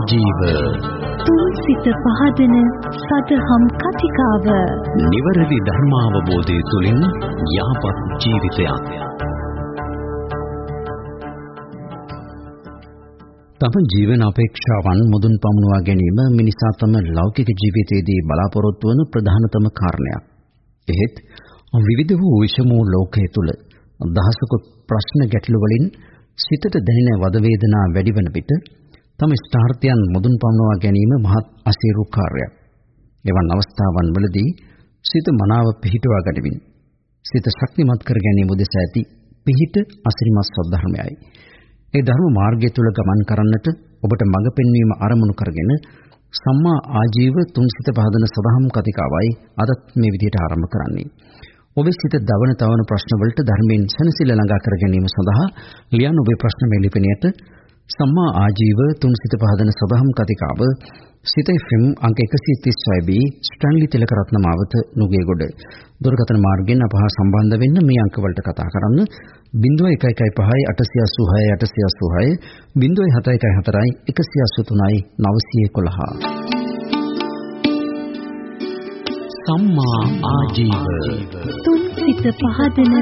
ආජීව. තුන් සිත පහදන සදහම් කතිකාව. නිවැරදි ධර්මාවබෝධය තුළින් යහපත් ජීවිතයක්. තම ජීවන අපේක්ෂාවන් මුදුන් පමුණවා ගැනීම මිනිසා තම ලෞකික ජීවිතයේදී බලාපොරොත්තු වන ප්‍රධානතම කාරණයක්. එහෙත් විවිධ වූ විෂම ලෝකයේ තුල දහසකුත් ප්‍රශ්න ගැටළු වලින් සිතට දැනෙන වද වේදනා වැඩි වන විට තම ස්ථාර්ථයන් මුදුන් පමුණවා ගැනීම මහත් අසීරු කාර්යයක්. එවන් අවස්ථාවන් වලදී සිත මනාව පිහිටුවා ගනිමින් සිත ශක්තිමත් කර ගැනීම උදෙසා ඇති පිහිට අසිරිමත් සද්ධර්මයයි. ඒ ධර්ම මාර්ගය තුල ගමන් කරන්නට ඔබට මඟ පෙන්වීම අරමුණු කරගෙන සම්මා ආජීව තුන්සිත පහදන සදහම් කතිකාවයි අදත් මේ විදිහට ආරම්භ කරන්නේ. ඔබේ සිත දවන තවන ප්‍රශ්න වලට ධර්මයෙන් සැනසෙල්ල ළඟා කර ගැනීම සඳහා ලියන ඔබේ ප්‍රශ්න මේ ලිපිණයට සම්මා ආජීව තුන්සිත පහදන සදහම් කතිකාව සිත FM අංක 136B ස්ටැන්ලි තිලකරත්න මාවත නුගේගොඩ. දුරකථන මාර්ගයෙන් අප හා සම්බන්ධ වෙන්න මේ අංක වලට කතා කරන්න. 0115 886 886 0714 183 සම්මා ආජීව. තුන් සිත පහදන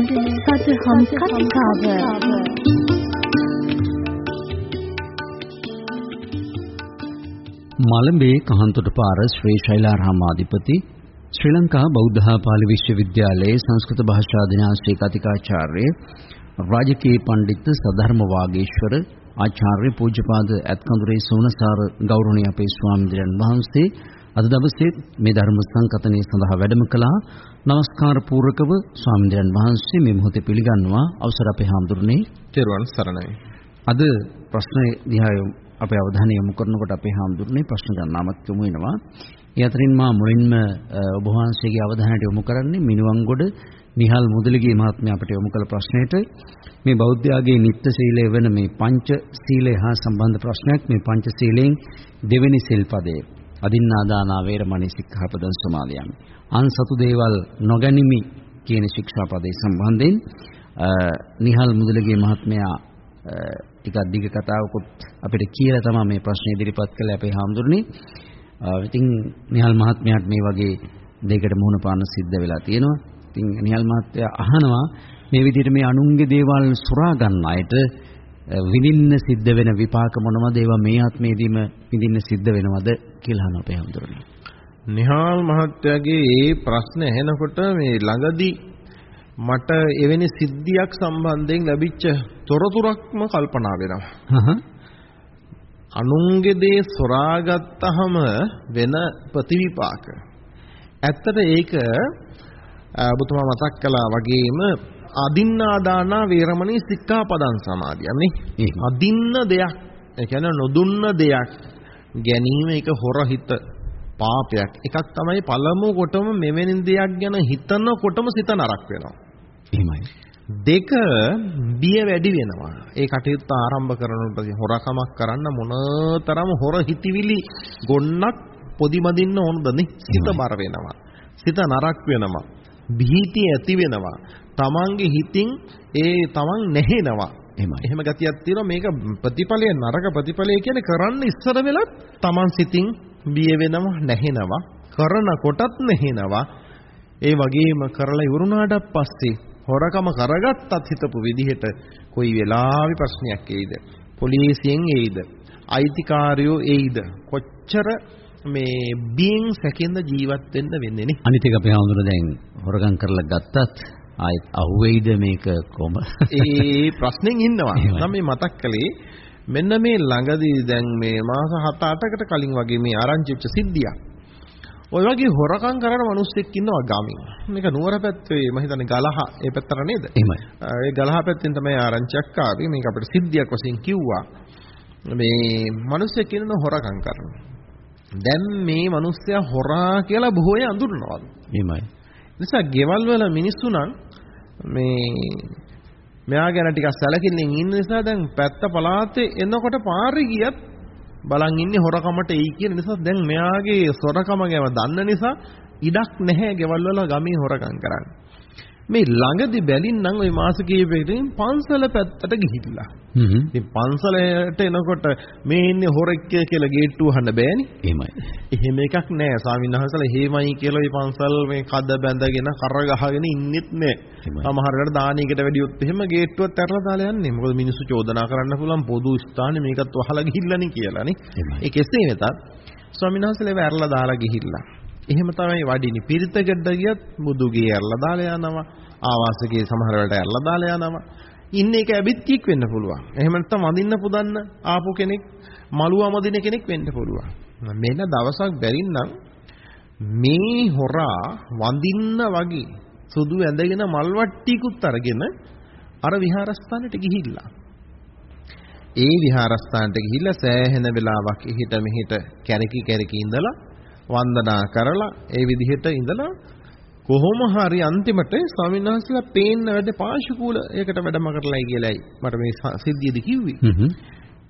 සදහම් කතිකාව. කහන්තොට පාර ශ්‍රී ශෛලාරාමාධිපති ශ්‍රී ලංකා බෞද්ධ පාලි විශ්වවිද්‍යාලයේ සංස්කෘත භාෂා දිනාශ්‍රී කතිකාචාර්ය රාජකීය පඬිත් සධර්ම වාගේශ්වර ආචාර්ය පූජ්‍යපාද ඇත්කඳුරේ සෝනසාර ගෞරවනීය අපේ ස්වාමීන් වහන්සේ අද දවසේ මේ ධර්ම සංකතනයේ සඳහා වැඩම කළා. নমස්කාර පූර්වකව ස්වාමීන් වහන්සේ මේ මොහොතේ පිළිගන්නවා අවසර අපේ හාමුදුරනේ. තෙරුවන් සරණයි. අද ප්‍රශ්න දිහා අපේ අවධානය යොමු කරනකොට අපේ හාමුදුරනේ ප්‍රශ්න ගණනාවක් යොමු වෙනවා. ඒ අතරින් මා මුලින්ම ඔබ වහන්සේගේ අවධානයට යොමු කරන්නේ මිනුවන්ගොඩ නිහල් මුදලිගේ මහත්මයා අපට යොමු කළ ප්‍රශ්නයට මේ බෞද්ධයාගේ නිත්‍ය සීලය වෙන මේ පංච සීලය හා සම්බන්ධ ප්‍රශ්නයක් මේ පංච සීලෙන් දෙවෙනි සිල්පදයේ අදින්නාදානා වේරමණී සික්ඛාපදං සමාදියාමි. අන් සතු දේවල් නොගනිමි කියන ශික්ෂාපදේ සම්බන්ධයෙන් නිහල් මුදලිගේ මහත්මයා ටිකක් දිග කතාවකුත් අපිට කියලා තමයි මේ ප්‍රශ්නේ ඉදිරිපත් කළේ අපේ හාමුදුරනේ. ඉතින් නිහල් මහත්මයාට මේ වගේ දෙයකට මුහුණ පාන්න සිද්ධ වෙලා තියෙනවා. ඉතින් නිහල් මහත්තයා අහනවා මේ විදිහට මේ අනුන්ගේ දේවල් සොරා ගන්න අයට විඳින්න සිද්ධ වෙන විපාක මොනවද ඒවා මේ ආත්මයේදීම විඳින්න සිද්ධ වෙනවද කියලා අහන අපේ හඳුරන්නේ. නිහාල් මහත්තයාගේ මේ ප්‍රශ්න ඇහෙනකොට මේ ළඟදී මට එවැනි සිද්ධියක් සම්බන්ධයෙන් ලැබිච්ච තොරතුරක්ම කල්පනා වෙනවා. අනුන්ගේ දේ සොරාගත්තහම වෙන ප්‍රතිවිපාක. ඇත්තට ඒක ඔබතුමා මතක් කළා වගේම අදින්නාදානා වේරමණී සික්ඛාපදං සමාදියන්නේ. අදින්න දෙයක්. ඒ කියන්නේ නොදුන්න දෙයක් ගැනීම ඒක හොරහිත පාපයක්. එකක් තමයි පළමු කොටම මෙවැනි දෙයක් ගැන හිතනකොටම සිත නරක වෙනවා. එහෙමයි. දෙක බිය වැඩි වෙනවා. ඒ කටයුත්ත ආරම්භ කරනකොට හොරකමක් කරන්න මොනතරම් හොර හිතවිලි ගොන්නක් පොදිමදින්න ඕනද නේ? සිත බර වෙනවා. සිත නරක වෙනවා. භීතිය ඇති වෙනවා. තමන්ගේ හිතින් ඒ තමන් නැහෙනවා. එහෙම ගතියක් තියෙනවා මේක ප්‍රතිඵලය නරක ප්‍රතිඵලය කියන්නේ කරන්න ඉස්සර වෙලත් තමන් සිතින් බිය වෙනවා නැහෙනවා කරන කොටත් නැහෙනවා ඒ වගේම කරලා ඉවරුණාට පස්සේ හොරකම කරගත්තත් හිතපු විදිහට කොයි වෙලාවෙ ප්‍රශ්නයක් එයිද? පොලිසියෙන් එයිද? අයිතිකාරයෝ එයිද? කොච්චර මේ බියෙන් සැකෙන්ද ජීවත් වෙන්න වෙන්නේ? නේ අනිත් එක අපි හඳුන දැන් හොරගම් කරලා ගත්තත් ආයෙත් අහුවෙයිද මේක කොම ඒ ප්‍රශ්නෙන් ඉන්නවා. නම් මේ මතක් කළේ මෙන්න මේ ළඟදී දැන් මේ මාස 7-8කට කලින් වගේ මේ ආරංචි වෙච්ච සිද්ධියක් ඔය වගේ හොරකම් කරන මිනිස්සෙක් ඉන්නවා ගමින්. මේක නුවර පැත්තේ මම හිතන්නේ ගලහ ඒ පැත්තට නේද? එහෙමයි. ඒ ගලහ පැත්තෙන් තමයි ආරංචියක් ආවේ. මේක අපිට සිද්ධියක් වශයෙන් කිව්වා. මේ මිනිස්සෙක් ඉන්න හොරකම් කරනවා. දැන් මේ මිනිස්සයා හොරා කියලා බොහෝ අය අඳුරනවා. එහෙමයි. නිසා ගෙවල් වල මිනිස්සු නම් මේ මෙයා ගැන ටිකක් සැලකිල්ලෙන් ඉන්න නිසා දැන් පැත්ත පළාතේ එනකොට පාරේ ගියත් බලන් ඉන්නේ හොරකමට එයි කියන නිසා දැන් මෙයාගේ සොරකම ගැන දන්න නිසා ඉඩක් නැහැ ගෙවල් වල ගමේ හොරකම් කරන්න. මේ ළඟදි බැලින්නම් ওই මාස කීපෙකින් පන්සල පැත්තට ගිහිල්ලා. හ්ම් ඉතින් පන්සලට එනකොට මේ ඉන්නේ හොරෙක් කියලා ගේට්ටුව අහන්න බෑනේ. එහෙමයි. එහෙම එකක් නෑ. ස්වාමීන් වහන්සේලා හේමයි කියලා මේ පන්සල් මේ කද බැඳගෙන කර ගහගෙන ඉන්නෙත් නෑ. සමහරකට දානයකට වැඩියොත් එහෙම ගේට්ටුවත් ඇරලා දාලා යන්නේ. මොකද මිනිස්සු චෝදනා කරන්න පුළුවන් පොදු ස්ථානේ මේකත් වහලා ගිහිල්ලානේ කියලානේ. ඒ කෙසේ වෙතත් ස්වාමීන් වහන්සේලා ඇරලා දාලා ගිහිල්ලා. එහෙම තමයි වඩිනි. පිරිතකට ගියත් මුදුගේ ඇරලා දාලා යනවා. ආවාසකේ සමහර වෙලට ඇරලා දාලා යනවා. ඉන්නේ එක ඇබිත්තියක් වෙන්න පුළුවන්. එහෙම නැත්නම් වඳින්න පුදන්න ආපු කෙනෙක් මලුව අමදින කෙනෙක් වෙන්න පුළුවන්. මෙන්න දවසක් බැරින්නම් මේ හොරා වඳින්න වගේ සුදු ඇඳගෙන මල් වට්ටියකුත් අරගෙන අර විහාරස්ථානෙට ගිහිල්ලා. ඒ විහාරස්ථානට ගිහිල්ලා සෑහෙන වෙලාවක් එහිට මෙහිට කැරකි කැරකි ඉඳලා වන්දනා කරලා ඒ විදිහට ඉඳලා කොහොම හරි අන්තිමට ස්වාමීන් වහන්සේලා පේන්න වැඩ පාශුකූල ඒකට වැඩම කරලායි කියලායි මට මේ සිද්ධියදී කිව්වේ.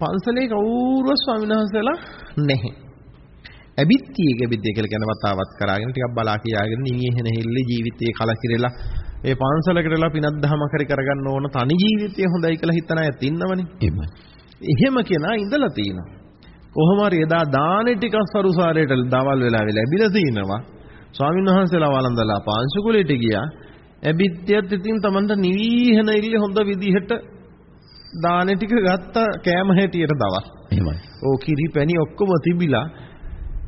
පන්සලේ කවුරුවත් ස්වාමීන් වහන්සේලා නැහැ. ඇබිත්තියේ ඇබිත්තිය කියලා කියන වතාවත් කරාගෙන ටිකක් බලා කියාගෙන නිවි එහෙන හෙල්ලේ ජීවිතේ කලකිරෙලා ඒ පන්සලකටලා පිනක් දහම කරි කරගන්න ඕන තනි ජීවිතය හොඳයි කියලා හිතන අයත් ඉන්නවනේ. එහෙමයි. එහෙම කෙනා ඉඳලා තිනවා. කොහොම හරි එදා දානෙ ටිකක් සරුසාරයට දවල් වෙලාවේ ලැබිලා තිනවා. ස්වාමීන් වහන්සේලා වළඳලා පාංශුකුලයට ගියා. ඇබිත්‍යත් ඉතින් Tamanට නිවිහෙන ඉල්ල හොඳ විදිහට දානෙ ටික ගත්ත කෑම හැටියට දවස්. එහෙමයි. ඕ කිරි පැණි ඔක්කොම තිබිලා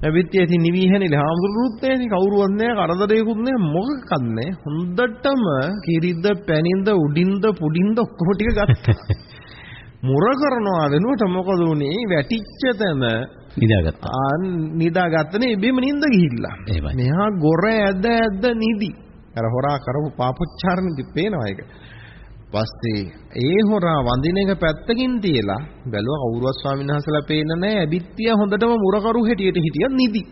ඇවිත් ඉතින් නිවිහෙනේ හාමුදුරුවොත් නැහැනේ කවුරුවත් නැහැ කරදරයකුත් නැහැ මොකක්වත් නැහැ හොඳටම කිරිද පැණින්ද උඩින්ද පුඩින්ද ඔක්කොම ටික ගත්තා මුර කරනවා වෙනුවට මොකද උනේ වැටිච්ච තැන නිදාගත්තා. ආ නිදාගත්තනේ ඉබේම නිින්ද ගිහිල්ලා. මෙහා ගොර ඇද ඇද නිදි. අර හොරා කරපු පාපොච්චාරණෙදි පේනවා ඒක. පස්සේ ඒ හොරා වඳින එක පැත්තකින් තියලා බැලුවා කවුරුවත් ස්වාමීන් වහන්සේලා පේන්න නැහැ ඇබිත්තිය හොඳටම මුරකරු හැටියට හිටියත් නිදි.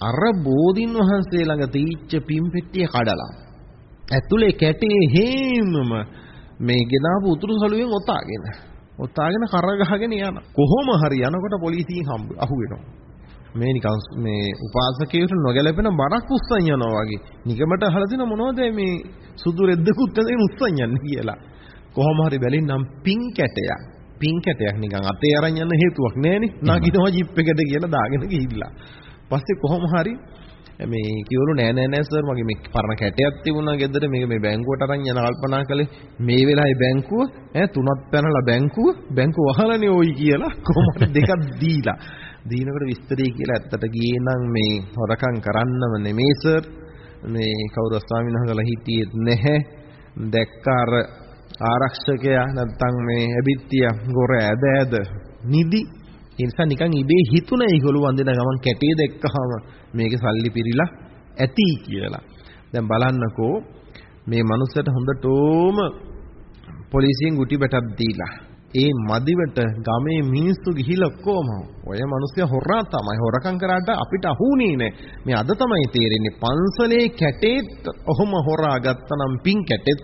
අර බෝධින් වහන්සේ ළඟ තීච්ච පිම්පෙට්ටිය කඩලා ඇතුලේ කැටේ හේමම මේ ගෙනාපු උතුරු සළුවෙන් ඔතාගෙන ඔතාගෙන කර ගහගෙන යන. කොහොම හරි යනකොට පොලිසියෙන් හම්බ අහු වෙනවා මේ නිකන් මේ උපාසකයෙකුට නොගැලපෙන බරක් උස්සන් යනවා වගේ. නිකමට අහලා තින මොනවද මේ සුදු රෙද්දකුත් ඇඳගෙන උස්සන් යන්නේ කියලා. කොහොම හරි බැලින්නම් පින් කැටයක්. පින් කැටයක් නිකන් අතේ අරන් යන්න හේතුවක් නැහැනේ නගිනවා ජිප් එකට කියලා දාගෙන ගිහිල්ලා. පස්සේ කොහොම හරි මේ කියවලු නෑ නෑ නෑ සර් මගේ මේ පරණ කැටයක් තිබුණා ගෙදර. මේක මේ බැංකුවට අරන් යන කල්පනා කළේ. මේ වෙලාවේ බැංකුව ඈ තුනක් පැනලා බැංකුව බැංකුව වහලානේ ওই කියලා කොහොමද දෙකක් දීලා? දීනකොට විස්තරේ කියලා ඇත්තට ගියේ නම් මේ හොරකම් කරන්නම නෙමේ සර් මේ කවුරු ස්වාමීන් වහන්සේලා හිටියේ නැහැ. දැක්ක අර ආරක්ෂකයා නැත්තම් මේ ඇබිත්තිය ගොර ඇද ඇද නිදි ඒ නිසා නිකන් ඉබේ හිතුණා ඒගොල්ලෝ වන්දින ගමන් කැටේ දැක්කහම මේකේ සල්ලි පිරීලා ඇති කියලා. දැන් බලන්නකෝ මේ මනුස්සයට හොඳටම පොලිසියෙන් ගුටි බැටක් දීලා ඒ මදිවට ගමේ මිනිස්සු ගිහිල්ලා ඔක්කොම ඔය මිනිස්සයා හොරා තමයි හොරකම් කරාට අපිට අහුුනේ නෑ මේ අද තමයි තේරෙන්නේ පන්සලේ කැටේත් ඔහොම හොරා ගත්තනම් පින් කැටෙත්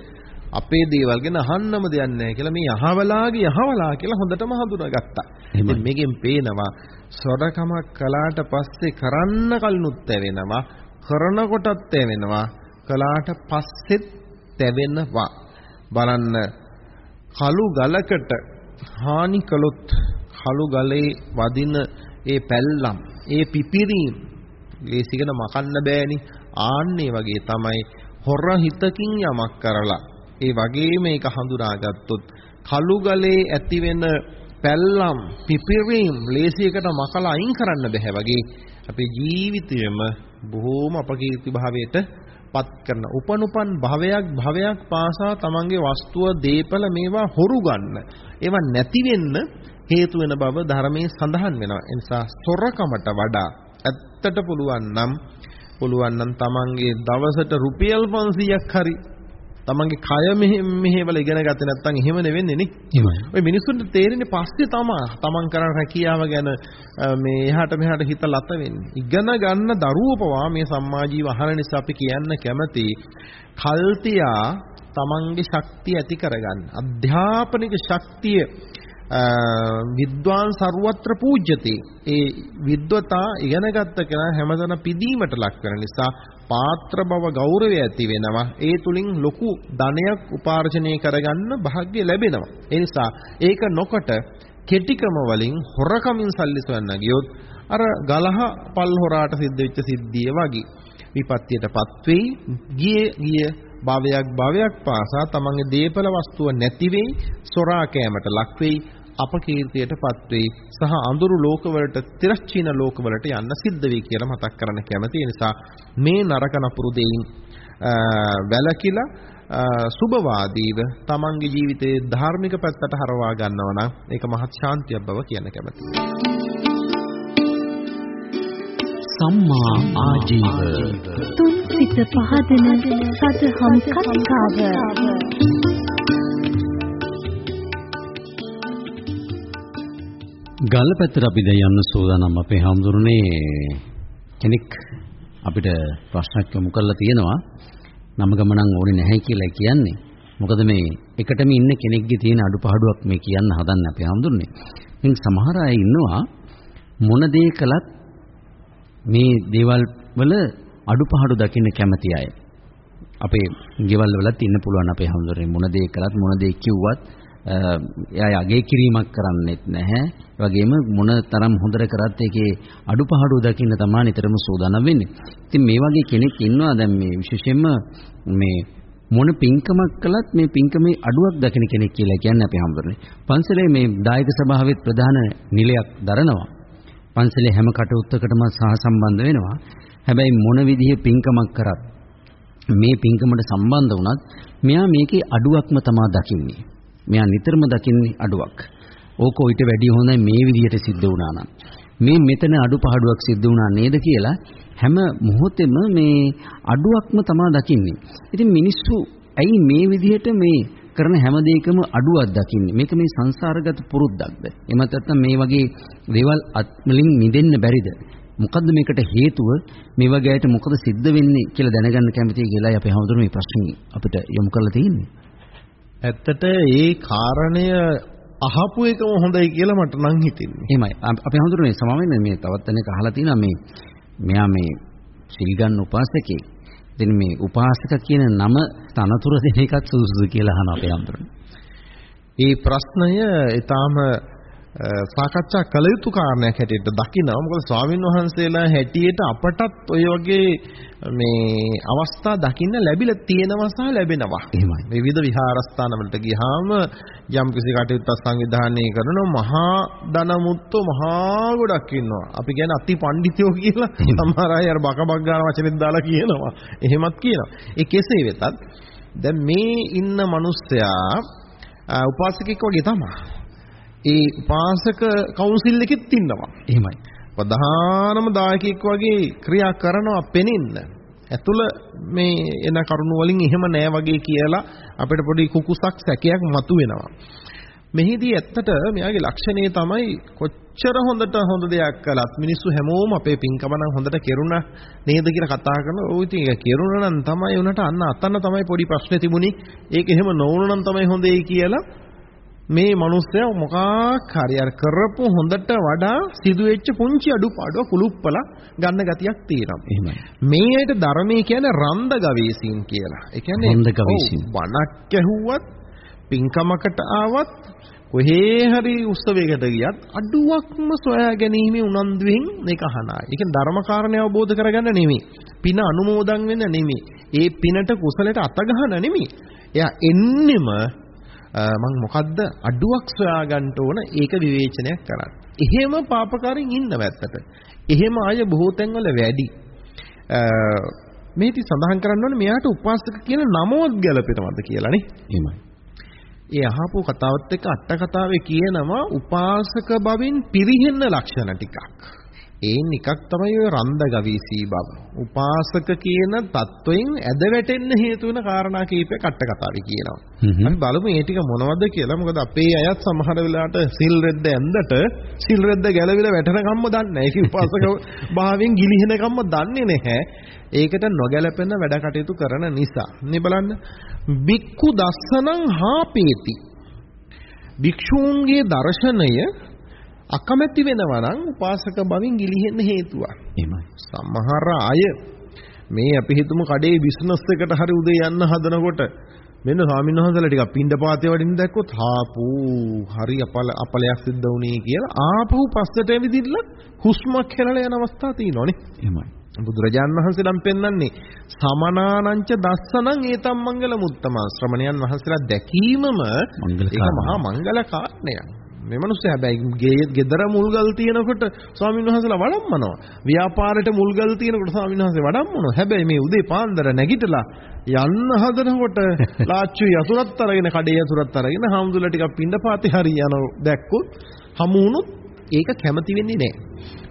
අපේ දේවල් ගැන අහන්නම දෙයක් නැහැ කියලා මේ යහවලාගේ යහවලා කියලා හොඳටම හඳුනාගත්තා. ඉතින් මේකෙන් පේනවා සොරකමක් කළාට පස්සේ කරන්න කලිනුත් තැවෙනවා කරනකොටත් තැවෙනවා කළාට පස්සෙත් තැවෙනවා. බලන්න කළු ගලකට හානි කළොත් කළු ගලේ වදින ඒ පැල්ලම් ඒ පිපිරීම් ලේසිකන මකන්න බෑනි. ආන්නේ වගේ තමයි හොර හිතකින් යමක් කරලා ඒ වගේම මේක හඳුනාගත්තොත් කළු ගලේ ඇතිවෙන පැල්ලම් පිපිරීම් ලේසියකට මකලා අයින් කරන්න බෑ වගේ අපේ ජීවිතයම බොහෝම අපකීර්ති භාවයට පත් කරන උපනුපන් භවයක් භවයක් පාසා තමන්ගේ වස්තුව දීපල මේවා හොරු ගන්න. ඒවා නැති වෙන්න හේතු වෙන බව ධර්මයේ සඳහන් වෙනවා. ඒ නිසා සොරකමට වඩා ඇත්තට පුළුවන් නම් පුළුවන් නම් තමන්ගේ දවසට රුපියල් 500ක් හරි තමන්ගේ කය මෙහෙ මෙහෙවල ඉගෙන ගත්තේ නැත්නම් එහෙම නෙවෙන්නේ නේ එහෙමයි. ඔය මිනිස්සුන්ට තේරෙන්නේ පස්සේ තමයි තමන් කරන රැකියාව ගැන මේ එහාට මෙහාට හිත ලත වෙන්නේ. ඉගෙන ගන්න දරුවෝ පවා මේ සම්මා ජීව අහන නිසා අපි කියන්න කැමති කල්තියා තමන්ගේ ශක්තිය ඇති කරගන්න. අධ්‍යාපනික ශක්තිය විද්වාන් ਸਰවත්‍ර පූජ්‍යති. ඒ විද්වතා ඉගෙනගත්ත කෙනා හැමදැන පිදීමට ලක් වෙන නිසා පාත්‍ර බව ගෞරවය ඇති වෙනවා. ඒ තුලින් ලොකු ධනයක් උපාර්ජනය කරගන්න වාග්ය ලැබෙනවා. ඒ නිසා ඒක නොකොට කෙටිකම වලින් හොරකමින් සල්ලි සොයන්න ගියොත් අර ගලහ පල් හොරාට සිද්ධ වෙච්ච සිද්ධිය වගේ විපත්තියටපත් වෙයි. ගියේ ගිය භවයක් භවයක් පාසා තමන්ගේ දීපල වස්තුව නැති වෙයි. සොරා කෑමට ලක් වෙයි. අපකීර්තියටපත් වෙයි සහ අඳුරු ලෝකවලට තිරච්චීන ලෝකවලට යන්න සිද්ධ වෙයි කියලා මතක් කරන්න කැමති. ඒ නිසා මේ නරක නපුරු දෙයින් වැළකීලා සුභවාදීව තමන්ගේ ජීවිතයේ ධාර්මික පැත්තට හරවා ගන්නවා නම් ඒක මහත් ශාන්තියක් බව කියන්න කැමතියි. සම්මා ආජීව තුන් සිත පහදන සදහම් කතිකාව ගල්ල පැත්තට අපි දැන් යන්න සූදානම් අපේ හාමුදුරනේ. කෙනෙක් අපිට ප්‍රශ්නයක් යොමු කරලා තියෙනවා. නම ගමනන් ඕනේ නැහැ කියලා කියන්නේ. මොකද මේ එකටම ඉන්න කෙනෙක්ගේ තියෙන අඩුපාඩුවක් මේ කියන්න හදන්නේ අපේ හාමුදුරනේ. ඉතින් සමහර අය ඉන්නවා මොන දේ කළත් මේ දේවල් වල අඩුපාඩු දකින්න කැමති අය. අපේ ගෙවල් වලත් ඉන්න පුළුවන් අපේ හාමුදුරනේ. මොන දේ කළත් මොන දේ කිව්වත් එයා යගේ කිරීමක් කරන්නෙත් නැහැ. ඒ වගේම මොන තරම් හොඳට කරත් ඒකේ අඩුපහඩු දකින්න තමයි නිතරම සූදානම් වෙන්නේ. ඉතින් මේ වගේ කෙනෙක් ඉන්නවා දැන් මේ විශේෂයෙන්ම මේ මොන පින්කමක් කළත් මේ පින්කමේ අඩුවක් දකින කෙනෙක් කියලා කියන්නේ අපි හම්බුනේ. පන්සලේ මේ දායක සභාවෙත් ප්‍රධාන නිලයක් දරනවා. පන්සලේ හැම කටයුත්තකටම සහසම්බන්ධ වෙනවා. හැබැයි මොන විදිහේ පින්කමක් කරත් මේ පින්කමට සම්බන්ධ වුණත් මෙයා මේකේ අඩුවක්ම තමයි දකින්නේ. මෙයා නිතරම දකින්නේ අඩුවක්. ඕක ඊට වැඩිය හොඳයි මේ විදිහට සිද්ධ වුණා නම්. මේ මෙතන අඩුපාඩුවක් සිද්ධ වුණා නේද කියලා හැම මොහොතෙම මේ අඩුවක්ම තමයි දකින්නේ. ඉතින් මිනිස්සු ඇයි මේ විදිහට මේ කරන හැම දෙයකම අඩුවක් දකින්නේ? මේක මේ සංසාරගත පුරුද්දක්ද? එහෙම නැත්නම් මේ වගේ දේවල් අත්වලින් මිදෙන්න බැරිද? මොකද්ද මේකට හේතුව? මේ වගේ අයට මොකද සිද්ධ වෙන්නේ කියලා දැනගන්න කැමතියි කියලායි අපි හැමෝටම මේ ප්‍රශ්නේ අපිට යොමු කරලා තියෙන්නේ. ඇත්තට ඒ කාරණය අහපු එකම හොඳයි කියලා මට නම් හිතෙන්නේ. එහෙමයි. අපි හඳුරන්නේ සමවෙන්නේ මේ තවත් කෙනෙක් අහලා තියෙනවා මේ මෙයා මේ සිල් ගන්න උපාසකෙක්. ඉතින් මේ උපාසක කියන නම තනතුර දෙන එකත් සුදුසුද කියලා අහන අපේ හඳුරන්නේ. ඒ ප්‍රශ්නය ඊටාම සාකච්ඡා කළ යුතු කාරණයක් හැටියට දකිනවා. මොකද ස්වාමින් වහන්සේලා හැටියට අපටත් ඔය වගේ මේ අවස්ථා දකින්න ලැබිලා තියෙනවා සහ ලැබෙනවා. එහෙමයි. විවිධ විහාරස්ථාන වලට ගියාම යම් කිසි කටයුත්තක් සංවිධානය කරන මහා ධනමුත්තෝ මහා ගොඩක් ඉන්නවා. අපි කියන්නේ අති පඬිතුයෝ කියලා සමහර අය අර බක බක් ගන්න වචනෙත් දාලා කියනවා. එහෙමත් කියනවා. ඒ කෙසේ වෙතත් දැන් මේ ඉන්න මිනිස්සයා උපාසකෙක් වගේ තමයි. ඒ උපාසක කවුන්සිල් එකෙත් ඉන්නවා. එහෙමයි. ප්‍රධානම දායකයෙක් වගේ ක්‍රියා කරනවා පෙනින්න. ඇතුළ මේ එන කරුණු වලින් එහෙම නෑ වගේ කියලා අපිට පොඩි කුකුසක් සැකයක් මතුවෙනවා. මෙහිදී ඇත්තට මෙයාගේ ලක්ෂණය තමයි කොච්චර හොඳට හොඳ දෙයක් කළත් මිනිස්සු හැමෝම අපේ පින්කම නම් හොඳට කෙරුණා නේද කියලා කතා කරනවා. ඔය ඉතින් ඒක කෙරුණා නම් තමයි උනට අන්න අතන්න තමයි පොඩි ප්‍රශ්නේ තිබුණේ. ඒක එහෙම නොවුණා නම් තමයි හොඳේ කියලා මේ මිනිස්සයා මොකක් හරි අර කරපු හොඳට වඩා සිදුවෙච්ච පුංචි අඩුපාඩුව කුලුප්පල ගන්න ගතියක් තියෙනවා. එහෙමයි. මේ ඇයිට ධර්මයේ කියන්නේ රන්ද ගවේෂීන් කියලා. ඒ කියන්නේ රන්ද ගවේෂීන්. ඔව්, බණක් ඇහුවත් පින්කමකට ආවත් කොහේ හරි උත්සවයකට ගියත් අඩුවක්ම සොයා ගැනීම උනන්දුවෙන් මේක අහනවා. ඒ කියන්නේ ධර්ම කාරණේ අවබෝධ කරගන්න නෙමෙයි. පින අනුමෝදන් වෙන්න නෙමෙයි. ඒ පිනට කුසලයට අත ගහන නෙමෙයි. එයා එන්නෙම මං මොකද්ද අඩුවක් සොයා ගන්න ඕන ඒක විවේචනයක් කරන්න. එහෙම පාපකාරයින් ඉන්නව ඇත්තට. එහෙම අය බොහෝ තැන්වල වැඩි. මේටි සඳහන් කරන්න ඕනේ මෙයාට උපාසක කියන නමවත් ගැලපෙනවද කියලානේ. එහෙමයි. ඒ අහපු කතාවත් එක්ක අට කතාවේ කියනවා උපාසක බවින් පිරිහෙන්න ලක්ෂණ ටිකක්. ඒන් එකක් තමයි ඔය රන්දගවීසී බව. උපාසක කියන தত্ত্বයෙන් ඇද වැටෙන්න හේතු වෙන කාරණා කීපයක් අට කතාවේ කියනවා. අපි බලමු මේ ටික මොනවද කියලා. මොකද අපේ අයත් සමහර වෙලාවට සිල් රෙද්ද ඇඳට සිල් රෙද්ද ගැලවිලා වැටෙනකම්ම දන්නේ නැහැ. ඒක උපාසක භාවයෙන් ගිලිහෙනකම්ම දන්නේ නැහැ. ඒකට නොගැලපෙන වැඩ කටයුතු කරන නිසා. මේ බලන්න. බික්කු දස්සනං හාපේති. භික්ෂූන්ගේ දර්ශනය අකමැති වෙනවා නම් උපාසක බවින් ගිලිහෙන්න හේතුවක්. එහෙමයි. සමහර අය මේ අපි හිතමු කඩේ බිස්නස් එකට හරි උදේ යන්න හදනකොට මෙන්න ස්වාමීන් වහන්සේලා ටිකක් පින්ඩපාතේ වඩින්න දැක්කොත් හාපූ හරි අපල අපලයක් සිද්ධ වුණේ කියලා ආපහු පස්සට ඇවිදින්න හුස්මක් හෙලලා යන අවස්ථා තියෙනවනේ. එහෙමයි. බුදුරජාණන් වහන්සේ නම් පෙන්වන්නේ සමනානංච දස්සනං ඒතම් මංගල මුත්තම ශ්‍රමණයන් වහන්සේලා දැකීමම ඒක. මහා මංගල කාරණයක්. මේ මිනිස්සු හැබැයි ගේ ගෙදර මුල්ගල් තියනකොට ස්වාමීන් වහන්සේලා වඩම්මනවා. ව්‍යාපාරයට මුල්ගල් තියනකොට ස්වාමීන් වහන්සේ වඩම්මනවා. හැබැයි මේ උදේ පාන්දර නැගිටලා යන්න හදනකොට ලාච්චු යසුරත් අරගෙන කඩේ යසුරත් අරගෙන හාමුදුරුවෝ ටිකක් පින්ඩපාතේ හරි යන දැක්කොත් හමු ඒක කැමති වෙන්නේ නැහැ.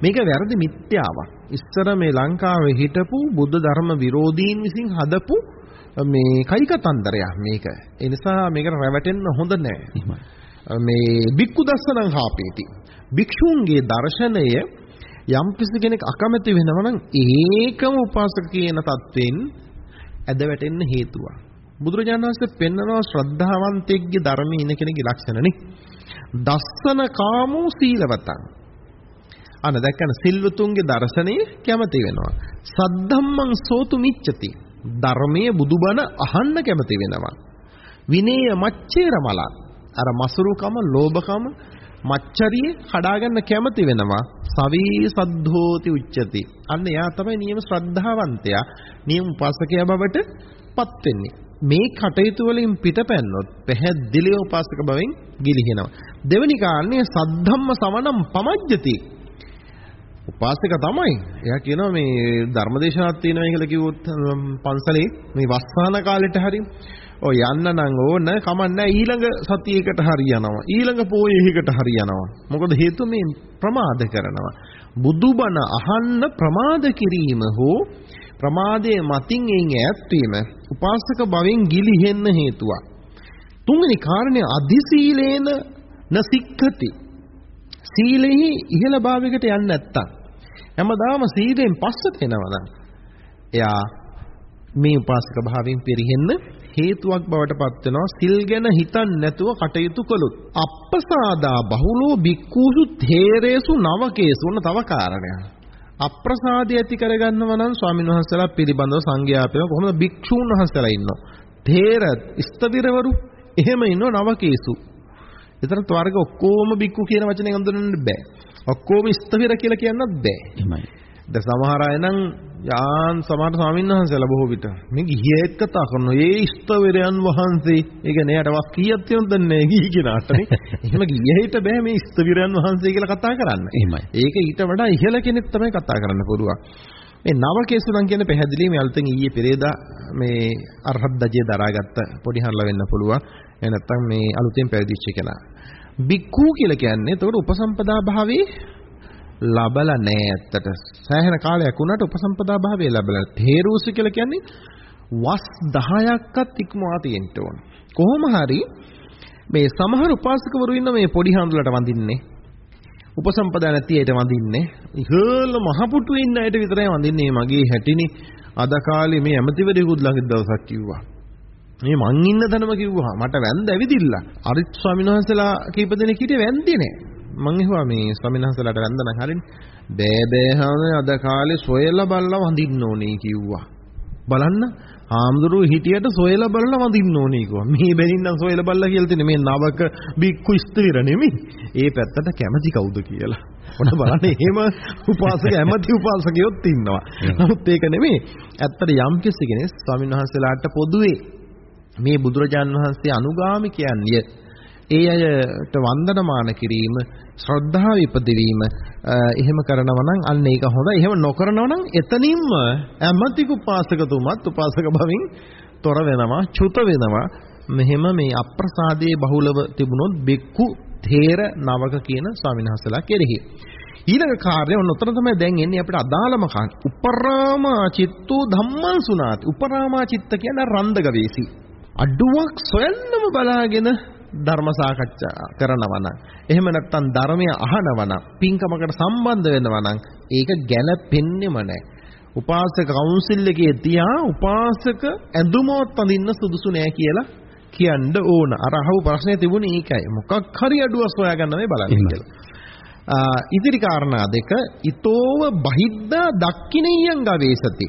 මේක වැරදි මිත්‍යාවක්. ඉස්සර මේ ලංකාවේ හිටපු බුද්ධ ධර්ම විරෝධීන් විසින් හදපු මේ කයිකතන්දරයක් මේක. ඒ නිසා මේකට රැවටෙන්න හොඳ නැහැ. එහෙමයි. මේ බික්කු දස්සනං හාපේති. භික්ෂූන්ගේ දර්ශනය යම් කිසි කෙනෙක් අකමැති වෙනවා නම් ඒකම උපාසක කියන தත්වෙන් ඇද වැටෙන්න හේතුවක්. බුදුරජාණන් වහන්සේ පෙන්වනවා ශ්‍රද්ධාවන්තයෙක්ගේ ධර්මයේ ඉන්න කෙනෙක්ගේ ලක්ෂණනේ. දස්සන කාමෝ සීලවතං. අන දැක්කන සිල්වතුන්ගේ දර්ශනය කැමති වෙනවා. සද්ධම්මං සෝතු මිච්ඡති. ධර්මයේ බුදුබණ අහන්න කැමති වෙනවා. විනේය මච්චේර මල. අර මසුරුකම, ලෝභකම, මච්චරිය කඩාගන්න කැමති වෙනවා. සවී සද්ධෝති උච්චති. අන්න එයා තමයි නියම ශ්‍රද්ධාවන්තයා, නියම උපාසකයා බවට පත් වෙන්නේ. මේ කටයුතු වලින් පිටපැන්නොත් පැහැදිලිව උපාසක බවෙන් ගිලිහෙනවා. දෙවෙනි කාරණේ සද්ධම්ම සමනම් පමජ්ජති. උපාසක තමයි. එයා කියනවා මේ ධර්මදේශනාවක් තියෙනවා කියලා කිව්වොත් අම්, පන්සලේ මේ වස්සාන කාලෙට හරි ඔය යන්න නම් ඕන කමන්නේ ඊළඟ සතියේකට හරි යනවා. ඊළඟ පෝයෙහිකට හරි යනවා. මොකද හේතුව මේ ප්‍රමාද කරනවා. බුදුබණ අහන්න ප්‍රමාද කිරීම හෝ ප්‍රමාදයේ මතින් එයින් ඈත් වීම උපාසක භවෙන් ගිලිහෙන්න හේතුවක්. තුන්වෙනි කාරණය අධිසීලේන නසික්ඛති. සීලෙහි ඉහළ භාවයකට යන්නේ නැත්තම් හැමදාම සීලෙන් පස්සට එනවා නම් එයා මේ උපාසක භාවයෙන් පිරිහෙන්න හේතුවක් බවට පත් වෙනවා සිල් ගැන හිතන්නේ නැතුව කටයුතු කළොත් අප්‍රසාදා බහුලෝ බික්කූසු තේරේසු නවකේසු උන්න තව කාරණයක් අප්‍රසාදය ඇති කරගන්නවා නම් ස්වාමීන් වහන්සේලා පිළිබඳව සංඝයාපේව කොහොමද භික්ෂූන් වහන්සේලා ඉන්නෝ තේර ස්තවිරවරු එහෙම ඉන්නෝ නවකේසු එතන වර්ග ඔක්කොම බික්කු කියන වචනේ හඳුනන්න බෑ. ඔක්කොම ස්ථවිර කියලා කියන්නත් බෑ. එහෙමයි. දැන් සමහර අය නම් යාන් සමහර ස්වාමීන් වහන්සේලා බොහෝ විට මේ ගිහියෙක් කතා කරනවා. ඒ ස්ථවිරයන් වහන්සේ ඒ කියන්නේ එයාට වක් කීයක් තියෙනවද නැහැ ගිහි කෙනාටනේ. එහෙම ගියෙහිට බෑ මේ ස්ථවිරයන් වහන්සේ කියලා කතා කරන්න. එහෙමයි. ඒක ඊට වඩා ඉහළ කෙනෙක් තමයි කතා කරන්න පුළුවන්. මේ නවකේසුලන් කියන පැහැදිලි මේ අලුතෙන් ඊයේ පෙරේදා මේ අරහත් දජේ දරාගත්ත පොඩි හරලා වෙන්න පුළුවන්. එහෙ නැත්නම් මේ අලුතෙන් පැවිදිච්ච කෙනා. බික්කු කියලා කියන්නේ එතකොට උපසම්පදා භාවයේ ලබලා නැහැ ඇත්තට. සෑහෙන කාලයක් වුණාට උපසම්පදා භාවයේ ලැබලා. තේරූසි කියලා කියන්නේ වස් 10ක්වත් ඉක්මවා තියෙන්න ඕන. කොහොම හරි මේ සමහර උපාසකවරු ඉන්න මේ පොඩි හාමුදුරට වඳින්නේ. උපසම්පදා නැති අයට වඳින්නේ. ඉහළ මහපුටු ඉන්න අයට විතරයි වඳින්නේ. මගේ හැටිනේ අද කාලේ මේ ඇමතිවරයෙකුත් ළඟ දවසක් කිව්වා. මේ මං ඉන්න තැනම කිව්වා මට වැන්ද ඇවිදින්න. අරිත් ස්වාමීන් වහන්සේලා කීප දෙනෙක් හිටියේ වැන්දේ නෑ. මං ඇහුවා මේ ස්වාමීන් වහන්සේලාට වැන්ද නම් හරිනේ. බෑ බෑ හැමෝම අද කාලේ සොයලා බලලා වඳින්න ඕනේ කිව්වා. බලන්න හාමුදුරුවෝ හිටියට සොයලා බලලා වඳින්න ඕනේ කිව්වා. මේ බැරින්නම් සොයලා බලලා කියලා තියෙන්නේ මේ නවක බික්කු ස්ථිර නෙමෙයි. ඒ පැත්තට කැමති කවුද කියලා. ඔන්න බලන්න එහෙම උපාසක ඇමති උපාසකයොත් ඉන්නවා. නමුත් ඒක නෙමෙයි. ඇත්තට යම් කිසි කෙනෙක් ස්වාමීන් වහන්සේලාට පොදුවේ මේ බුදුරජාන් වහන්සේ අනුගාමිකයන්ය ඒ අයට වන්දනමාන කිරීම ශ්‍රද්ධාව ඉපදවීම එහෙම කරනවා නම් අන්න ඒක හොඳයි. එහෙම නොකරනවා නම් එතනින්ම ඇමති උපාසකතුමත් උපාසක භවෙන් තොර වෙනවා, චුත වෙනවා. මෙහෙම මේ අප්‍රසාදයේ බහුලව තිබුණොත් බික්කු තේර නවක කියන ස්වාමීන් වහන්සේලා කෙරෙහි. ඊළඟ කාර්යය ඔන්න උතන තමයි දැන් එන්නේ අපිට අදාළම කාර්ය. උපරාමා චිත්තෝ ධම්මං සුනාති. උපරාමා චිත්ත කියන්නේ රන්දක වේසි. අඩුවක් සොයන්නම බලාගෙන ධර්ම සාකච්ඡා කරනවා නම් එහෙම නැත්නම් ධර්මය අහනවා නම් පින්කමකට සම්බන්ධ වෙනවා නම් ඒක ගැළපෙන්නේම නැහැ. උපාසක කවුන්සිල් එකේ තියා උපාසක ඇඳුමවත් අඳින්න සුදුසු නෑ කියලා කියන්න ඕන. අර අහපු ප්‍රශ්නේ තිබුණේ ඒකයි. මොකක් හරි අඩුවක් හොයාගන්න මේ බලන්න කියලා. ඉදිරි කාරණා දෙක ඊතෝව බහිද්දා දක්ඛිනියං ගවේසති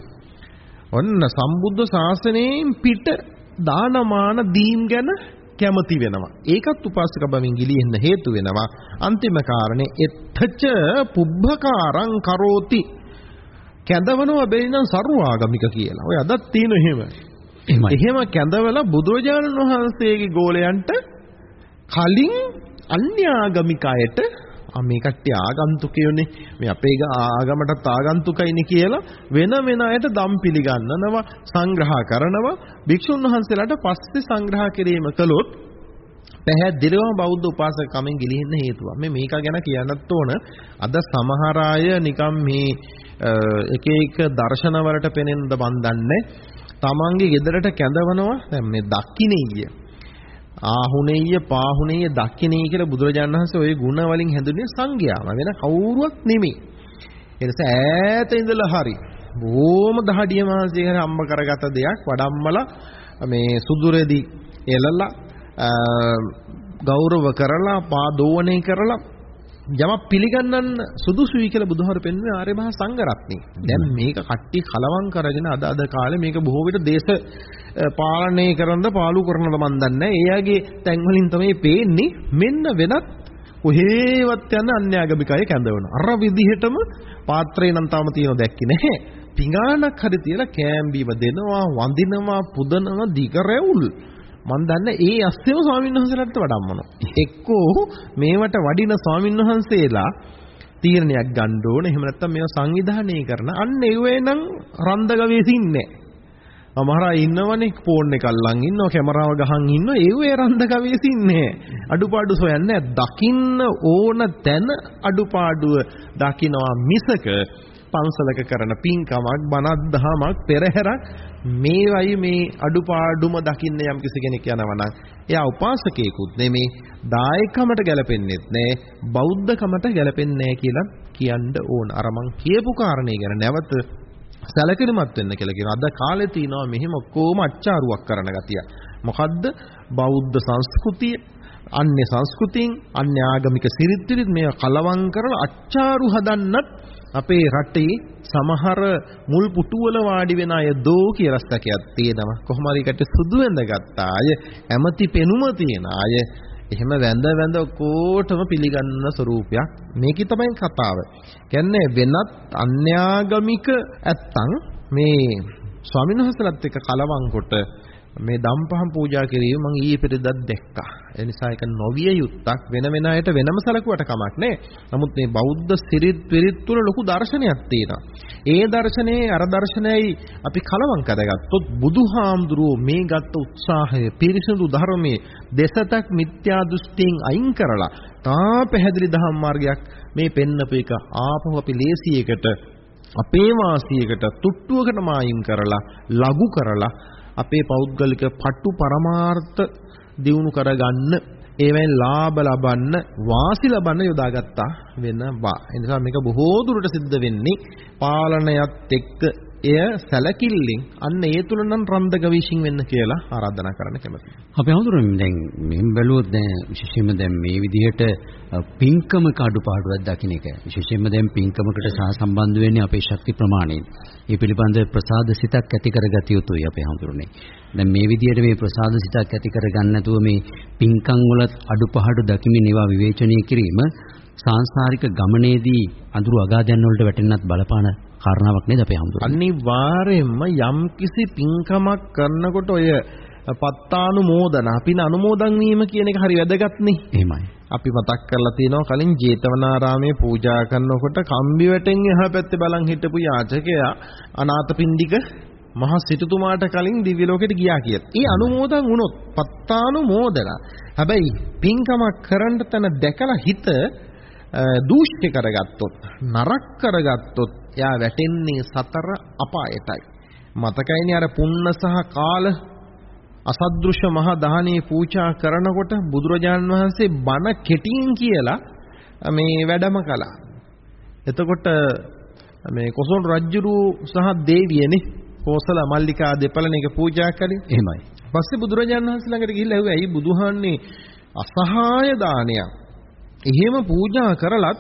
ඔන්න සම්බුද්ධ ශාසනයෙන් පිට දානමාන දීම් ගැන කැමති වෙනවා. ඒකත් උපාසක බවින් ගිලිහෙන්න හේතු වෙනවා. අන්තිම කාරණේ එත්තච පුබ්බකාරං කරෝති. කැඳවනවා බැරිනම් සරුවාගමික කියලා. ඔය අදත් තියෙන එහෙම. එහෙමයි. එහෙම කැඳවලා බුදුරජාණන් වහන්සේගේ ගෝලයන්ට කලින් අන්‍යාගමික අයට මේ කට්ටිය ආගන්තුකයෝනේ මේ අපේ ගා- ආගමටත් ආගන්තුකයිනේ කියලා වෙන වෙන අයට දම් පිළිගන්නනවා සංග්‍රහ කරනවා භික්ෂුන් වහන්සේලාට පස්සේ සංග්‍රහ කිරීම කළොත් පැහැදිලිවම බෞද්ධ උපාසකකමෙන් ගිලිහෙන්න හේතුවක්. මේ මේක ගැන කියන්නත් ඕන. අද සමහර අය නිකම් මේ අ, එක එක දර්ශන වලට පෙනෙන්නද මන් දන්නේ. තමන්ගේ ගෙදරට කැඳවනවා දැන් මේ දක්ඛිනේය. ආහුනේය පාහුනේය දක්ඛිනේය කියලා බුදුරජාණන් වහන්සේ ওই ගුණ වලින් හැඳුන්නේ සංඝයාම වෙන කවුරුවත් නෙමෙයි. ඒ නිසා ඈත ඉඳලා හරි බොහොම දහඩිය මාසයේ හරි අම්බ කරගත දෙයක් වඩම්මලා මේ සුදුරෙදි එලලා අ, ගෞරව කරලා පාදෝවණේ කරලා යමක් පිළිගන්නන්න සුදුසුයි කියලා බුදුහාර පෙන්වන්නේ ආර්ය මහා සංඝරත්නය. දැන් මේක කට්ටි කලවම් කරගෙන අද අද කාලේ මේක බොහෝ විට දේශ අ, පාලනය කරනද පාලු කරනද මන් දන්නේ නැහැ. එයාගේ තැන් වලින් තමයි පේන්නේ මෙන්න වෙනත් කොහේවත් යන අන්‍යාගමිකය කැඳවන. අර විදිහටම පාත්‍රේ නම් තාම තියෙනව දැක්කේ නැහැ. පිඟානක් හරි තියලා කෑම් බීම දෙනවා, වඳිනවා, පුදනවා, දිග රැවුල්. මන් දන්නේ ඒ අස්සෙම ස්වාමීන් වහන්සේලාට වඩම්මනවා. එක්කෝ මේවට වඩින ස්වාමීන් වහන්සේලා තීරණයක් ගන්න ඕන. එහෙම නැත්නම් මේවා සංවිධානය කරන අන්න ඒවේ නම් රන්දගවේසින්නේ නැහැ. සමහර අය ඉන්නවනේ ෆෝන් එක අල්ලන් ඉන්නවා කැමරාව ගහන් ඉන්නවා ඒවේ රන්දගවේසින්නේ අඩුපාඩු සොයන්නේ නැහැ. දකින්න ඕන තැන අඩුපාඩුව දකිනවා මිසක පන්සලක කරන පින්කමක් බණක් දහමක් පෙරහැරක් මේවයි මේ අඩුපාඩුම දකින්න යම් කිසි කෙනෙක් යනවා නම් එයා උපාසකයෙකුත් නෙමේ දායකමට ගැලපෙන්නේත් නෑ බෞද්ධකමට ගැලපෙන්නේ නෑ කියලා කියන්න ඕන අර මං කියපු කාරණේ ගැන නැවත සැලකිලිමත් වෙන්න කියලා කියනවා. අද කාලේ තියෙනවා මෙහෙම ඔක්කොම අච්චාරුවක් කරන ගතිය. මොකද්ද? බෞද්ධ සංස්කෘතිය අන්‍ය සංස්කෘතියෙන් අන්‍ය ආගමික සිරිත් විරිත් මේ කලවම් කරලා අච්චාරු හදන්නත් අපේ රටේ සමහර මුල් පුටුවල වාඩි වෙන අය දෝ කියලා සැකයක් තියෙනවා. කොහොම හරි එකට සුදු වෙඳගත්ත අය, ඇමති පෙනුම තියෙන අය එහෙම වැඳ වැඳ ඔක්කොටම පිළිගන්න ස්වරූපයක්. මේකේ තමයි කතාව. කියන්නේ වෙනත් අන්‍යාගමික ඇත්තන් මේ ස්වාමීන් වහන්සේලාත් එක්ක කලවම් කොට මේ දම්පහම් පූජා කිරීම මම ඊයේ පෙරේදත් දැක්කා. ඒ නිසා ඒක නොවිය යුත්තක් වෙන වෙන අයට වෙනම සැලකුවට කමක් නැහැ. නමුත් මේ බෞද්ධ සිරිත් පිරිත් තුළ ලොකු දර්ශනයක් තියෙනවා. ඒ දර්ශනේ අර දර්ශනයයි අපි කලවම් කරගත්තොත් බුදුහාමුදුරුවෝ මේ ගත්ත උත්සාහය පිරිසිදු ධර්මයේ දෙසතක් මිත්‍යා දෘෂ්ටියෙන් අයින් කරලා තා පැහැදිලි ධම්ම මාර්ගයක් මේ පෙන්නපු එක ආපහු අපි ලේසියකට අපේ වාසියකට තුට්ටුවකට මායිම් කරලා ලඝු කරලා අපේ පෞද්ගලික පටු පරමාර්ථ දියුණු කරගන්න ඒවෙන් ලාභ ලබන්න වාසි ලබන්න යොදාගත්තා වෙනවා. ඒ නිසා මේක බොහෝ දුරට සිද්ධ වෙන්නේ පාලනයත් එක්ක එය සැලකිල්ලෙන් අන්න ඒ තුල නම් රන්දක විශ්ින් වෙන්න කියලා ආරාධනා කරන්න කැමතියි. අපි හඳුරන්නේ දැන් මෙහෙම බැලුවොත් දැන් විශේෂයෙන්ම දැන් මේ විදිහට අ, පින්කමක අඩුපාඩුවක් දකින්න එක. විශේෂයෙන්ම දැන් පින්කමකට සහ සම්බන්ධ වෙන්නේ අපේ ශක්ති ප්‍රමාණයෙන්. මේ පිළිබඳ ප්‍රසාද සිතක් ඇති කරගත යුතුයි අපේ හඳුරන්නේ. දැන් මේ විදිහට මේ ප්‍රසාද සිතක් ඇති කරගන්න නැතුව මේ පින්කම් වල අඩුපාඩු දකිමින් ඒවා විවේචනය කිරීම සාංශාරික ගමනේදී අඳුරු අගාධයන් වලට වැටෙන්නත් බලපාන කාරණාවක් නේද අපේ හඳුරන්නේ. අනිවාර්යයෙන්ම යම්කිසි පින්කමක් කරනකොට ඔය පත්තානුමෝදන අපින අනුමෝදන් වීම කියන එක හරි වැදගත්නේ. එහෙමයි. අපි මතක් කරලා තියෙනවා කලින් ජේතවනාරාමයේ පූජා කරනකොට කම්බි වැටෙන් එහා පැත්තේ බලන් හිටපු යාචකයා අනාථපිණ්ඩික මහ සිටුතුමාට කලින් දිව්‍ය ලෝකෙට ගියා කියලා. ඒ අනුමෝදන් වුණොත් පත්තානුමෝදන. හැබැයි පින්කමක් කරන්න තැන දැකලා හිත දූෂ්‍ය කරගත්තොත් නරක කරගත්තොත් එයා වැටෙන්නේ සතර අපායටයි. මතකයිනේ අර පුන්න සහ කාල අසදෘශ්‍ය මහ දහනේ පූජා කරනකොට බුදුරජාණන් වහන්සේ බණ කෙටියෙන් කියලා මේ වැඩම කළා. එතකොට මේ කොසල් රජුරු සහ දේවියනේ කෝසල මල්ලිකා දෙපළණේක පූජා කළේ. එහෙමයි. පස්සේ බුදුරජාණන් වහන්සේ ළඟට ගිහිල්ලා ඇහුවා ඇයි බුදුහාන්නේ අසහාය දානයක්. එහෙම පූජා කරලත්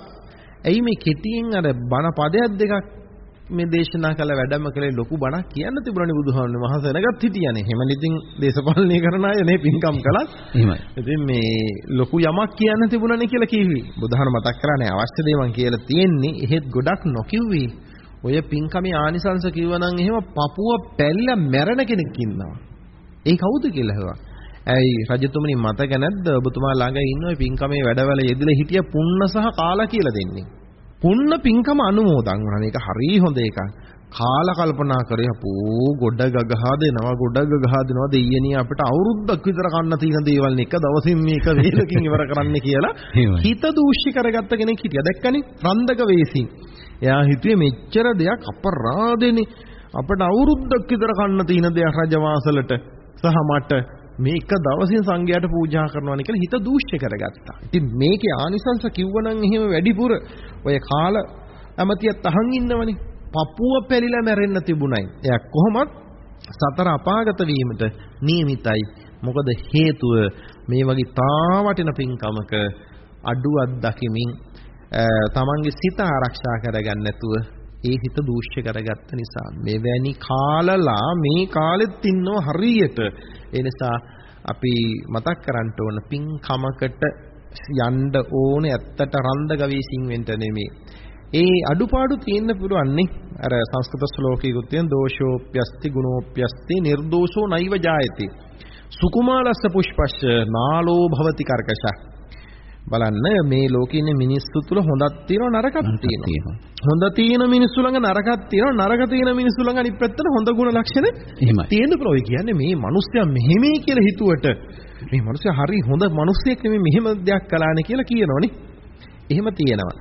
ඇයි මේ කෙටියෙන් අර බණ පදයක් දෙකක් මේ දේශනා කළ වැඩම කළේ ලොකු බණක් කියන්න තිබුණනේ බුදුහාමුදුරනේ මහා සෙනගත් හිටියනේ. එහෙම ඉතින් දේශපාලනය කරන අය නේ පින්කම් කළත්. එහෙමයි. ඉතින් මේ ලොකු යමක් කියන්න තිබුණනේ කියලා කිව්වේ. බුදුහාම මතක් කරන්නේ අවශ්‍ය දේ මං කියලා තියෙන්නේ. එහෙත් ගොඩක් නොකිව්වේ. ඔය පින්කමේ ආනිසංස කිව්වනම් එහෙම පපුව පැල්ලා මැරෙන කෙනෙක් ඉන්නවා. ඒ කවුද කියලා හෙව්වා. ඇයි රජතුමනි මතක නැද්ද ඔබතුමා ළඟ ඉන්න ඔය පින්කමේ වැඩවල යෙදিলা හිටිය පුන්න සහ කාලා කියලා දෙන්නේ. පුන්න පින්කම අනුමෝදන් වුණා. මේක හරි හොඳ එකක්. කාලා කල්පනා කරේ අපෝ ගොඩ ගගහා දෙනවා ගොඩ ගගහා දෙනවා දෙයියණිය අපිට අවුරුද්දක් විතර කන්න තියෙන දේවල් එක දවසින් මේක වේලකින් ඉවර කරන්න කියලා. හිත දූෂ්‍ය කරගත්ත කෙනෙක් හිටියා දැක්කනේ රන්දක වේසින් එයා හිතුවේ මෙච්චර දෙයක් අපරාධෙනේ අපිට අවුරුද්දක් විතර කන්න තියෙන දෙයක් රජවාසලට සහ මට මේක දවසින් සංඝයාට පූජා කරනවානේ කියලා හිත දූෂ්‍ය කරගත්තා. ඉතින් මේකේ ආනිසංස කිව්වනම් එහෙම වැඩිපුර ඔය කාල ඇමතියත් අහන් ඉන්නවනේ. පපුව පෙරිලා මැරෙන්න තිබුණයි. එයා කොහොමත් සතර අපාගත වීමට නියමිතයි. මොකද හේතුව මේ වගේ තා වටින පින්කමක අඩුවක් දකිමින් තමන්ගේ සිත ආරක්ෂා කරගන්න නැතුව ඒ හිත දූෂ්‍ය කරගත්ත නිසා. මෙවැනි කාලලා මේ කාලෙත් ඉන්නව හරියට. ඒ නිසා අපි මතක් කරන්න ඕන පින්කමකට යන්න ඕනේ ඇත්තට රන්ද ගවීසින් වෙන්න නෙමෙයි ඒ අඩුපාඩු තියෙන්න පුළුවන් නේ. අර සංස්කෘත ශ්ලෝකයකුත් තියෙන දෝෂෝප්‍යස්ති ගුණෝප්‍යස්ති නිර්දෝෂෝ නෛව ජායති. සුකුමාලස්ස පුෂ්පස්ස නාලෝ භවති කර්කශ. බලන්න මේ ලෝකේ ඉන්න මිනිස්සු තුල හොඳක් තියෙනවා නරකක් තියෙනවා. හොඳ තියෙන මිනිස්සු ළඟ නරකක් තියෙනවා නරක තියෙන මිනිස්සු ළඟ අනිත් පැත්තට හොඳ ගුණ ලක්ෂණ එහෙමයි. පුළුවන්. ඒ කියන්නේ මේ මිනිස්සයා මෙහෙමයි කියලා හිතුවට මේ මිනිස්සයා හරි හොඳ මිනිස්සෙක් නෙමෙයි මෙහෙම දෙයක් කළානේ කියලා කියනෝනේ. එහෙම තියෙනවා.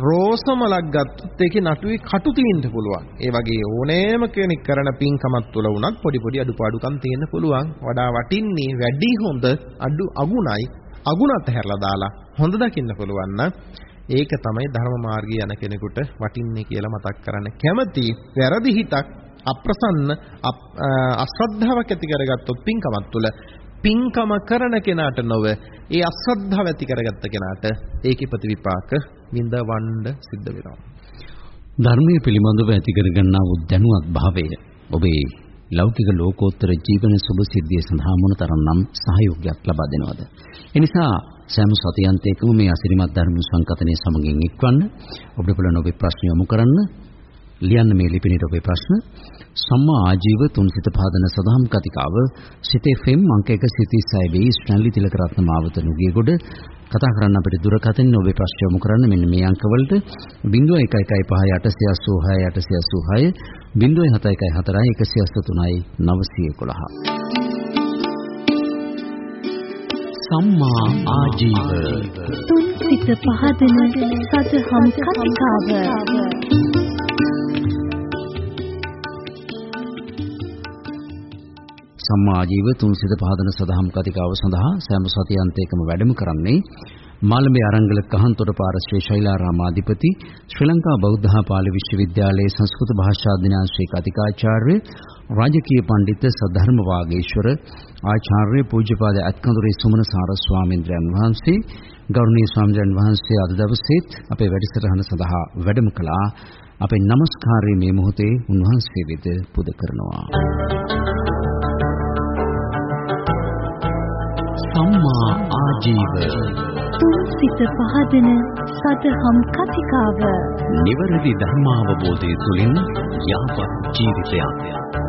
රෝසමලක් ගත්තොත් ඒකේ නටුවේ කටු තියෙන්න පුළුවන්. ඒ වගේ ඕනෑම කෙනෙක් කරන පින්කමක් තුළ වුණත් පොඩි පොඩි අඩුපාඩුකම් තියෙන්න පුළුවන්. වඩා වටින්නේ වැඩි හොඳ අඩු අගුණයි අගුණත් හැරලා දාලා හොඳ දකින්න පුළුවන් නම් ඒක තමයි ධර්ම මාර්ගයේ යන කෙනෙකුට වටින්නේ කියලා මතක් කරන්න කැමති වැරදි හිතක් අප්‍රසන්න අප- අශ්‍රද්ධාවක් ඇති කරගත්තොත් පින්කමක් තුළ පින්කම කරන කෙනාට නොව ඒ අශ්‍රද්ධාව ඇති කරගත්ත කෙනාට ඒකේ ප්‍රතිවිපාක විඳවන්න සිද්ධ වෙනවා. ධර්මයේ පිළිබඳව ඇති කරගන්නා වූ දැනුවත් භාවය ඔබේ ලෞකික ලෝකෝත්තර ජීවන සුභ සිද්ධිය සඳහා මොනතරම්නම් සහයෝගයක් ලබා දෙනවද? එනිසා සෑම සතියන්තයකම මේ අසිරිමත් ධර්ම සංකතනයේ සමගින් එක්වන්න ඔබට පුළුවන් ඔබේ ප්‍රශ්න යොමු කරන්න ලියන්න මේ ලිපිනයට ඔබේ ප්‍රශ්න. සම්මා ආජීව තුන්සිත පාදන සදහම් කතිකාව සිතේ ෆෙම් අංක 136 වේ ස්ටැන්ලි තිලකරත්න මාවත නුගේගොඩ කතා කරන්න අපිට දුරකථන ඔබේ ප්‍රශ්න යොමු කරන්න මෙන්න මේ අංකවලට. 0115 886 සම්මා ආජීව. තුන් සිත පහදන සදහම් කතිකාව සම්මා ආජීව තුන්සිත පහදන සදහම් කතිකාව සඳහා සෑම සතියන්තයකම වැඩම කරන්නේ මාළඹේ අරංගල කහන්තොට පාර ශ්‍රී ශෛලාරාමාධිපති ශ්‍රී ලංකා බෞද්ධ හා පාලි විශ්වවිද්‍යාලයේ සංස්කෘත භාෂා දිනාංශයේ කතිකාචාර්ය රාජකීය පඬිත සද්ධර්ම වාගේශ්වර ආචාර්ය පූජ්‍යපාද අත්කඳුරේ සුමන සාර ස්වාමීන් වහන්සේ ගෞරවනීය ස්වාමීන් වහන්සේ අද දවසේත් අපේ වැඩසටහන සඳහා වැඩම කළා. අපේ নমස්කාරය මේ මොහොතේ උන්වහන්සේ වෙත පුද කරනවා. සම්මා ආජීව. තුන් සිත පහදන සදහම් කතිකාව. නිවැරදි ධර්මාවබෝධය තුළින් යහපත් ජීවිතයක්